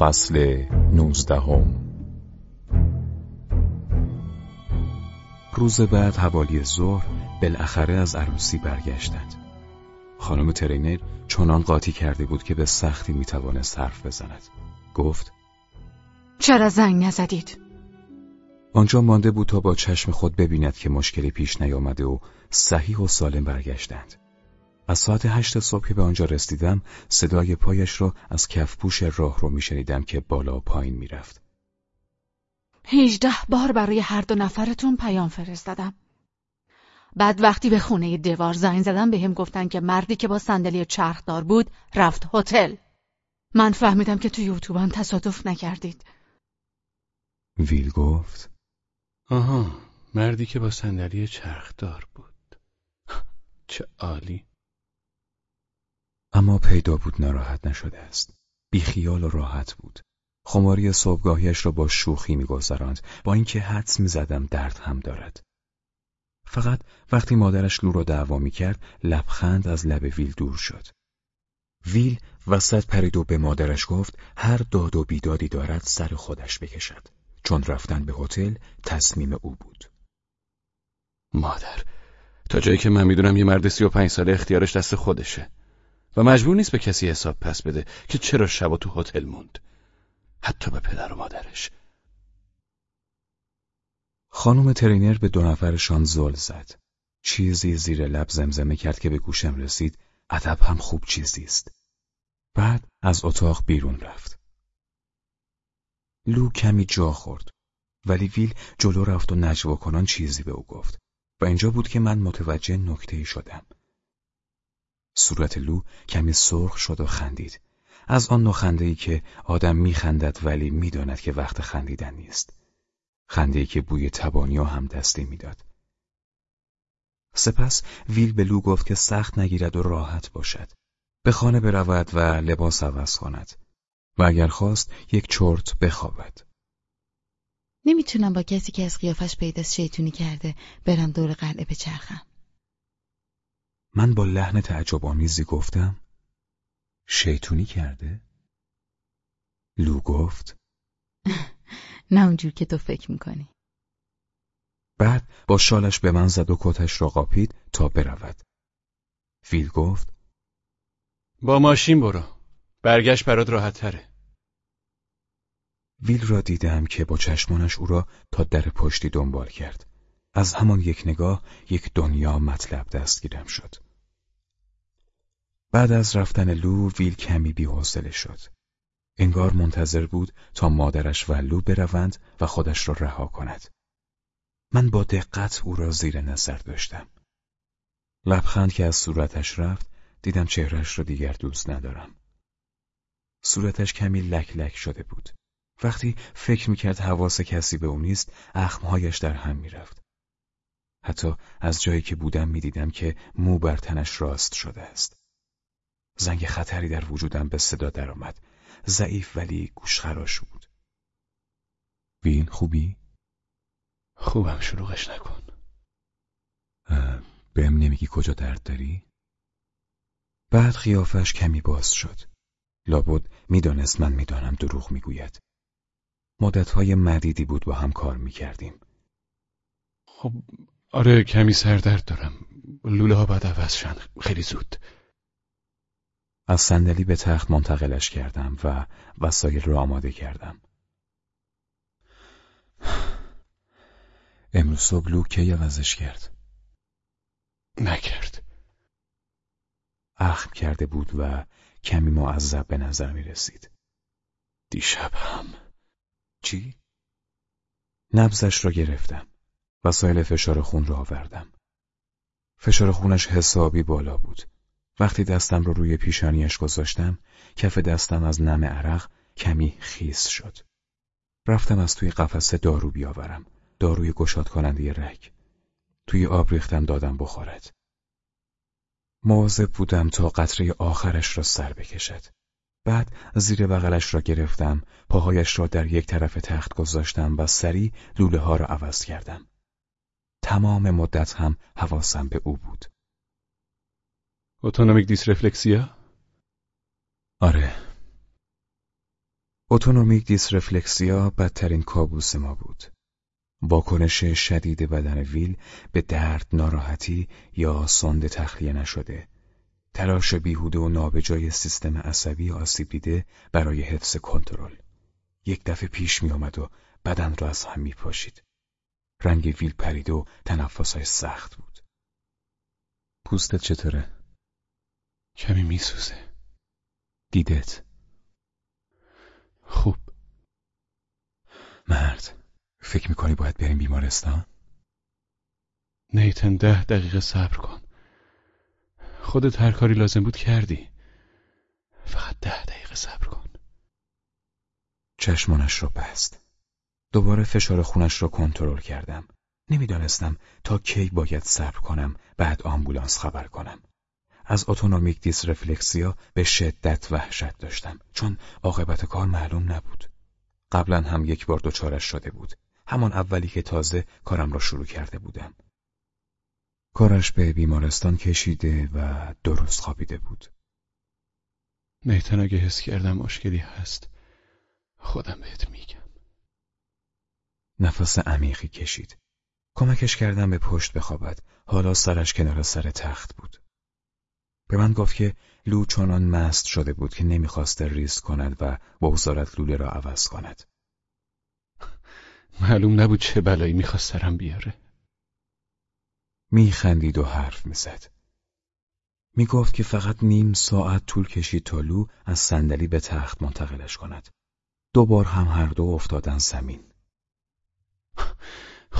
فصل نوزدهم. روز بعد حوالی ظهر بالاخره از عروسی برگشتند. خانم ترینر چنان قاطی کرده بود که به سختی می‌توانست حرف بزند. گفت چرا زنگ نزدید؟ آنجا مانده بود تا با چشم خود ببیند که مشکلی پیش نیامده و صحیح و سالم برگشتند. از ساعت هشت صبح که به آنجا رسیدم صدای پایش را از کفپوش راه رو میشنیدم که بالا و پایین می‌رفت. هیچده بار برای هر دو نفرتون پیام فرستادم. بعد وقتی به خونه دوار زنگ زدم به هم گفتن که مردی که با صندلی چرخدار بود رفت هتل. من فهمیدم که توی اتوبان تصادف نکردید. ویل گفت آها مردی که با صندلی چرخدار بود چه عالی اما پیدا بود ناراحت نشده است. بیخیال و راحت بود. خماری صبحگاهیش را با شوخی میگذراند با اینکه حدس می‌زدم درد هم دارد. فقط وقتی مادرش لو را دعوا می‌کرد لبخند از لب ویل دور شد. ویل وسط پرید و به مادرش گفت هر داد و بیدادی دارد سر خودش بکشد. چون رفتن به هتل تصمیم او بود. مادر تا جایی که من می‌دونم یه مرد سی و پنج ساله اختیارش دست خودشه. و مجبور نیست به کسی حساب پس بده که چرا شبا تو هتل موند. حتی به پدر و مادرش. خانم ترینر به دو نفرشان زل زد. چیزی زیر لب زمزمه کرد که به گوشم رسید. ادب هم خوب چیزی است. بعد از اتاق بیرون رفت. لو کمی جا خورد ولی ویل جلو رفت و نجوا کنان چیزی به او گفت. و اینجا بود که من متوجه نکته شدم. صورت لو کمی سرخ شد و خندید. از آن ای که آدم میخندد ولی می‌داند که وقت خندیدن نیست. خنده که بوی تبانی و هم دستی می‌داد. سپس ویل به لو گفت که سخت نگیرد و راحت باشد. به خانه برود و لباس عوض کند. و اگر خواست یک چرت بخوابد. نمی‌تونم با کسی که از قیافش پیداست شیطونی کرده برم دور قلعه بچرخم. من با لحن تعجب آمیزی گفتم شیطونی کرده؟ لو گفت نه اونجور که تو فکر می‌کنی. بعد با شالش به من زد و کتش را قاپید تا برود. فیل گفت با ماشین برو. برگشت برات راحت تره. ویل را دیدم که با چشمانش او را تا در پشتی دنبال کرد. از همان یک نگاه یک دنیا مطلب دستگیرم شد. بعد از رفتن لو ویل کمی بیحوصله شد. انگار منتظر بود تا مادرش و لو بروند و خودش را رها کند. من با دقت او را زیر نظر داشتم. لبخند که از صورتش رفت دیدم چهرش را دیگر دوست ندارم. صورتش کمی لک لک شده بود. وقتی فکر می‌کرد حواس کسی به او نیست اخمهایش در هم می‌رفت. حتی از جایی که بودم می‌دیدم که مو بر تنش راست شده است. زنگ خطری در وجودم به صدا درآمد. ضعیف ولی گوشخراش بود. وین خوبی؟ خوبم شروعش نکن. بهم نمیگی کجا درد داری؟ بعد خیافش کمی باز شد. لابد می‌دانست من می‌دانم دروغ می‌گوید. مدتهای مدیدی بود با هم کار می‌کردیم. خب آره کمی سردرد دارم. لوله ها باید عوض شن. خیلی زود. از صندلی به تخت منتقلش کردم و وسایل را آماده کردم. امروز صبح لو کی عوضش کرد؟ نکرد. اخم کرده بود و کمی معذب به نظر می رسید. دیشب هم. چی؟ نبزش را گرفتم. وسایل فشار خون را آوردم. فشار خونش حسابی بالا بود. وقتی دستم رو روی پیشانیش گذاشتم، کف دستم از نم عرق کمی خیس شد. رفتم از توی قفسه دارو بیاورم. داروی گشاد کننده رگ. توی آب ریختم دادم بخورد. مواظب بودم تا قطره آخرش را سر بکشد. بعد زیر بغلش را گرفتم، پاهایش را در یک طرف تخت گذاشتم و سری لوله ها را عوض کردم. تمام مدت هم حواسم به او بود. اتونومیک دیسرفلکسیا؟ آره. اتونومیک دیسرفلکسیا بدترین کابوس ما بود. واکنش شدید بدن ویل به درد، ناراحتی یا سند تخلیه نشده. تلاش بیهوده و نابجای سیستم عصبی آسیب دیده برای حفظ کنترل. یک دفعه پیش می آمد و بدن را از هم می پاشید. رنگ ویل پرید و تنفسهای سخت بود. پوستت چطوره؟ کمی میسوزه. دیدت؟ خوب. مرد فکر می‌کنی باید بریم بیمارستان؟ نیتن ده دقیقه صبر کن. خودت هر کاری لازم بود کردی. فقط ده دقیقه صبر کن. چشمانش را بست. دوباره فشار خونش را کنترل کردم. نمی‌دانستم تا کی باید صبر کنم بعد آمبولانس خبر کنم. از اتونومیک دیسرفلکسیا به شدت وحشت داشتم چون عاقبت کار معلوم نبود. قبلا هم یک بار دچارش شده بود. همان اولی که تازه کارم را شروع کرده بودم. کارش به بیمارستان کشیده و درست خوابیده بود. نیتن اگه حس کردم مشکلی هست خودم بهت میگم. نفس عمیقی کشید. کمکش کردم به پشت بخوابد. حالا سرش کنار سر تخت بود. به من گفت که لو چنان مست شده بود که نمی‌خواسته ریسک کند و بگذارد لوله را عوض کند. معلوم نبود چه بلایی می‌خواست سرم بیاره. میخندید و حرف می‌زد. می‌گفت که فقط نیم ساعت طول کشید تا لو از صندلی به تخت منتقلش کند. دوبار هم هر دو افتادن زمین.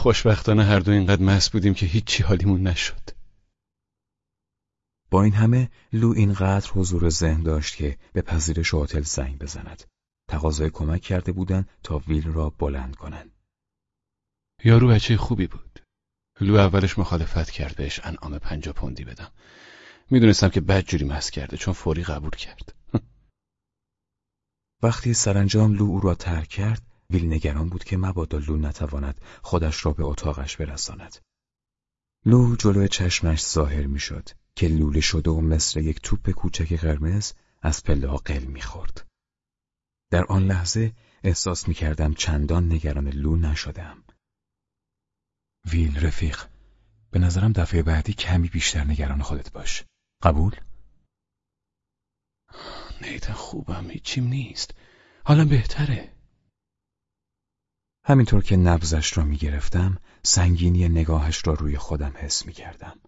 خوشبختانه هر دو اینقدر مست بودیم که هیچی حالیمون نشد. با این همه لو اینقدر حضور ذهن داشت که به پذیرش هتل زنگ بزند. تقاضای کمک کرده بودند تا ویل را بلند کنند. یارو بچه خوبی بود. لو اولش مخالفت کرد بهش انعام پنجا پوندی بدم. می‌دونستم که بد جوری مست کرده چون فوری قبول کرد. وقتی سرانجام لو او را ترک کرد، ویل نگران بود که مبادا لو نتواند خودش را به اتاقش برساند. لو جلوی چشمش ظاهر می‌شد که لوله شده و مثل یک توپ کوچک قرمز از پله ها قل می‌خورد. در آن لحظه احساس می‌کردم چندان نگران لو نشدم. ویل رفیق به نظرم دفعه بعدی کمی بیشتر نگران خودت باش. قبول؟ نیتن خوبم هیچیم نیست. حالا بهتره. همینطور که نبزش را می‌گرفتم سنگینی نگاهش را روی خودم حس می‌کردم.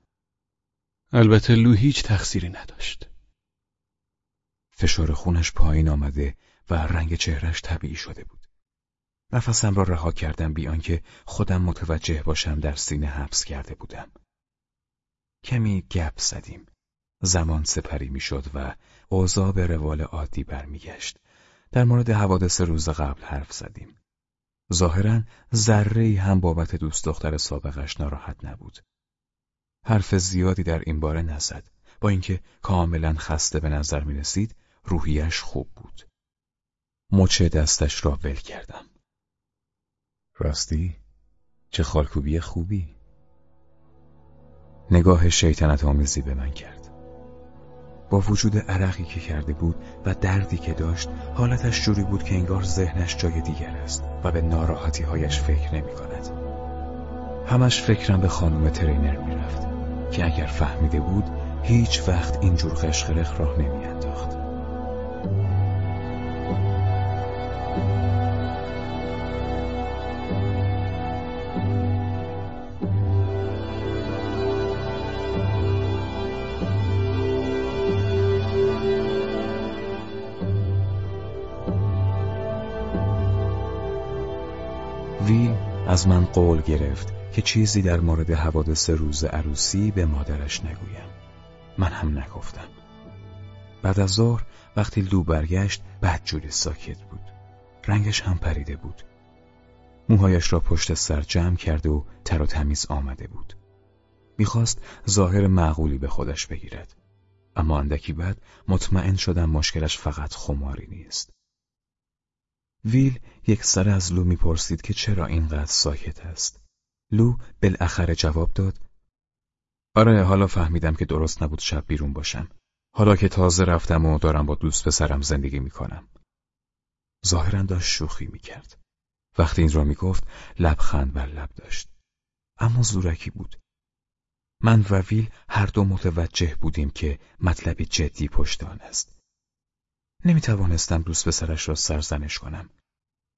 البته لو هیچ تقصیری نداشت. فشار خونش پایین آمده و رنگ چهرش طبیعی شده بود. نفسم را رها کردم بیان که خودم متوجه باشم در سینه حبس کرده بودم. کمی گپ زدیم. زمان سپری می‌شد و اوضاع به روال عادی برمیگشت. در مورد حوادث روز قبل حرف زدیم. ظاهرا ذره هم بابت دوست دختر سابقش ناراحت نبود. حرف زیادی در این باره نزد. با اینکه کاملا خسته به نظر می رسید روحیش خوب بود. مچ دستش را ول کردم. راستی؟ چه خالکوبی خوبی؟ نگاه شیطنت آمیزی به من کرد. با وجود عرقی که کرده بود و دردی که داشت حالتش جوری بود که انگار ذهنش جای دیگر است و به ناراحتی هایش فکر نمی کند. همش فکرم به خانم ترینر می رفت که اگر فهمیده بود هیچ وقت اینجور قشقرق راه نمی انداخت. از من قول گرفت که چیزی در مورد حوادث روز عروسی به مادرش نگویم. من هم نگفتم. بعد از ظهر وقتی لو برگشت بدجوری ساکت بود. رنگش هم پریده بود. موهایش را پشت سر جمع کرده و تر و تمیز آمده بود. می‌خواست ظاهر معقولی به خودش بگیرد. اما اندکی بعد مطمئن شدم مشکلش فقط خماری نیست. ویل یک سر از لو می‌پرسید که چرا اینقدر ساکت است. لو بالاخره جواب داد آره حالا فهمیدم که درست نبود شب بیرون باشم. حالا که تازه رفتم و دارم با دوست پسرم زندگی می‌کنم. ظاهرا داشت شوخی می‌کرد. وقتی این را می‌گفت لبخند بر لب داشت. اما زورکی بود. من و ویل هر دو متوجه بودیم که مطلب جدی پشت آن است. نمی توانستم دوست پسرش را سرزنش کنم.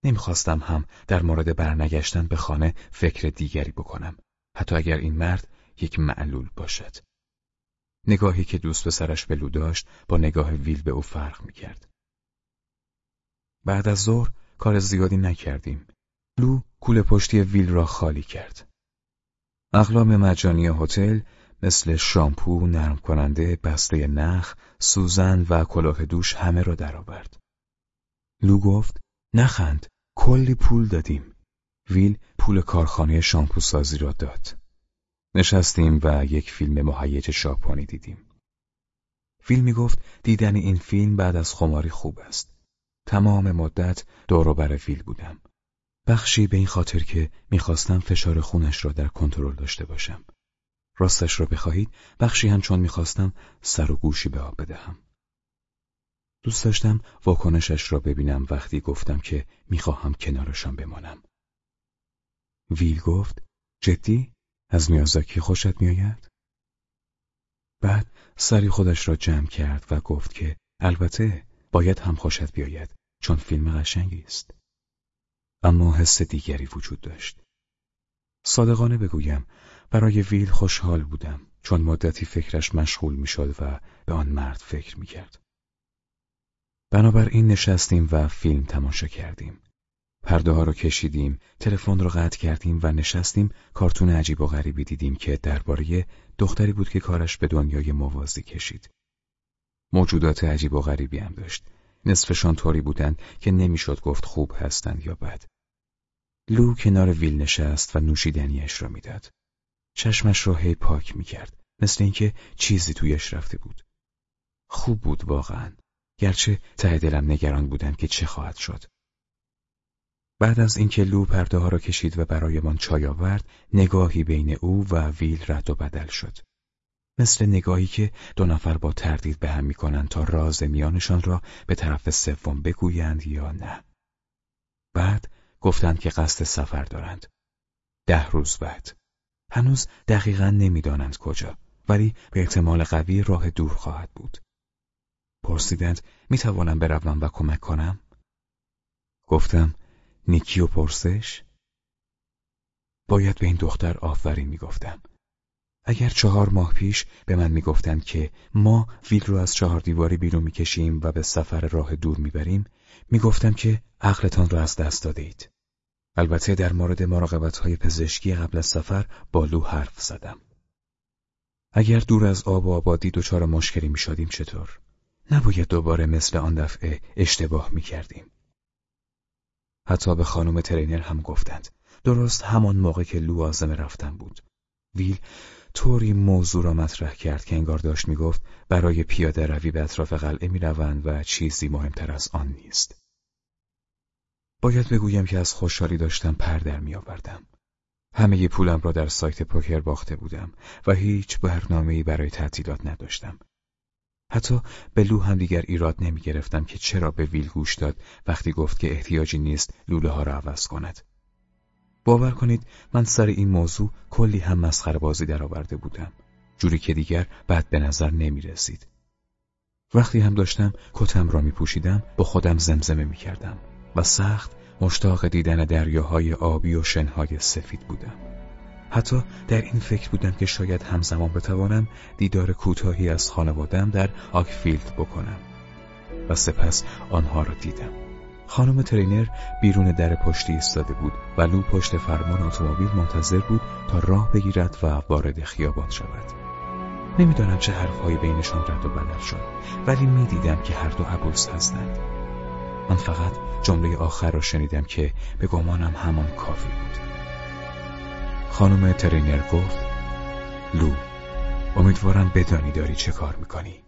نمی‌خواستم هم در مورد برنگشتن به خانه فکر دیگری بکنم. حتی اگر این مرد یک معلول باشد. نگاهی که دوست پسرش به لو داشت با نگاه ویل به او فرق می‌کرد. بعد از ظهر کار زیادی نکردیم. لو کوله پشتی ویل را خالی کرد. اقلام مجانی هتل مثل شامپو، نرم کننده، بسته نخ، سوزن و کلاه دوش همه را درآورد. لو گفت نخند کلی پول دادیم. ویل پول کارخانه شامپو سازی را داد. نشستیم و یک فیلم مهیج ژاپنی دیدیم. ویل می گفت دیدن این فیلم بعد از خماری خوب است. تمام مدت دور بر ویل بودم. بخشی به این خاطر که می‌خواستم فشار خونش را در کنترل داشته باشم. راستش را بخواهید بخشی هم چون می‌خواستم سر و گوشی به آب بدهم. دوست داشتم واکنشش را ببینم وقتی گفتم که می‌خواهم کنارشان بمانم. ویل گفت جدی؟ از میازاکی خوشت میآید؟ بعد سری خودش را جمع کرد و گفت که البته باید هم خوشت بیاید چون فیلم قشنگی است. اما حس دیگری وجود داشت. صادقانه بگویم برای ویل خوشحال بودم چون مدتی فکرش مشغول می‌شد و به آن مرد فکر می‌کرد. بنابراین نشستیم و فیلم تماشا کردیم. پرده ها رو کشیدیم، تلفن رو قطع کردیم و نشستیم کارتون عجیب و غریبی دیدیم که درباره دختری بود که کارش به دنیای موازی کشید. موجودات عجیب و غریبی هم داشت. نصفشان طوری بودند که نمی‌شد گفت خوب هستند یا بد. لو کنار ویل نشست و نوشیدنیش را می‌داد. چشمش را هی پاک می‌کرد مثل اینکه چیزی تویش رفته بود. خوب بود واقعا. گرچه ته دلم نگران بودم که چه خواهد شد. بعد از اینکه لو پرده ها را کشید و برایمان چای آورد، نگاهی بین او و ویل رد و بدل شد. مثل نگاهی که دو نفر با تردید به هم می‌کنند تا راز میانشان را به طرف سوم بگویند یا نه. بعد گفتند که قصد سفر دارند. ده روز بعد. هنوز دقیقا نمی‌دانند کجا ولی به احتمال قوی راه دور خواهد بود. پرسیدند می توانم بروم و کمک کنم؟ گفتم نیکی و پرسش؟ باید به این دختر آفرین می‌گفتم. اگر چهار ماه پیش به من می‌گفتند که ما ویل رو از چهار دیواری بیرون می‌کشیم و به سفر راه دور می‌بریم می‌گفتم که عقلتان را از دست داده اید. البته در مورد مراقبت های پزشکی قبل از سفر با لو حرف زدم. اگر دور از آب و آبادی دچار مشکلی می شدیم چطور؟ نباید دوباره مثل آن دفعه اشتباه می کردیم. حتی به خانم ترینر هم گفتند. درست همان موقع که لو آزم رفتن بود. ویل طوری موضوع را مطرح کرد که انگار داشت می‌گفت برای پیاده روی به اطراف قلعه می روند و چیزی مهمتر از آن نیست. باید بگویم که از خوشحالی داشتم پر در می آوردم. همه پولم را در سایت پوکر باخته بودم و هیچ برنامه‌ای برای تعطیلات نداشتم. حتی به لو هم دیگر ایراد نمی گرفتم که چرا به ویل گوش داد وقتی گفت که احتیاجی نیست لوله ها را عوض کند. باور کنید من سر این موضوع کلی هم مسخره بازی درآورده بودم. جوری که دیگر بعد به نظر نمی رسید. وقتی هم داشتم کتم را می پوشیدم با خودم زمزمه می کردم و سخت مشتاق دیدن دریاهای آبی و شنهای سفید بودم. حتی در این فکر بودم که شاید همزمان بتوانم دیدار کوتاهی از خانوادم در آکفیلد بکنم و سپس آنها را دیدم. خانم ترینر بیرون در پشتی ایستاده بود و لو پشت فرمان اتومبیل منتظر بود تا راه بگیرد و وارد خیابان شود. نمی‌دانم چه حرفهایی بینشان رد و بدل شد ولی می‌دیدم که هر دو عبوس هستند. من فقط جمله آخر را شنیدم که به گمانم همان کافی بود. خانم ترینر گفت لو امیدوارم بدانی داری چه کار می‌کنی